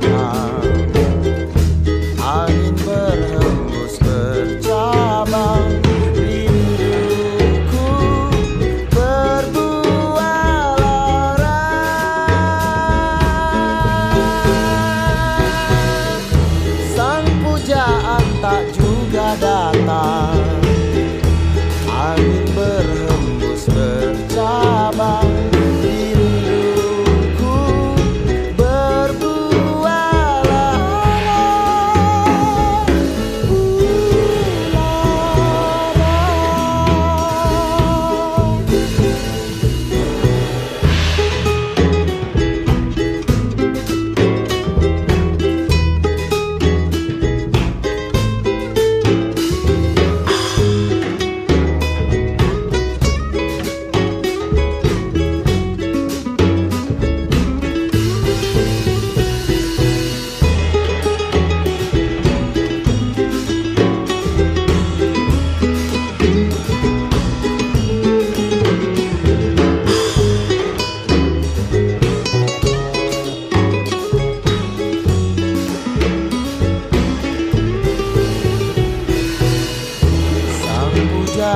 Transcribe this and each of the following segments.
tanah Angin berhembus bercabang Rinduku berbuah larang Sang pujaan tak juga datang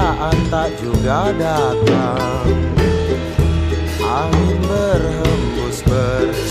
kebahagiaan tak juga datang. Angin berhembus bercabang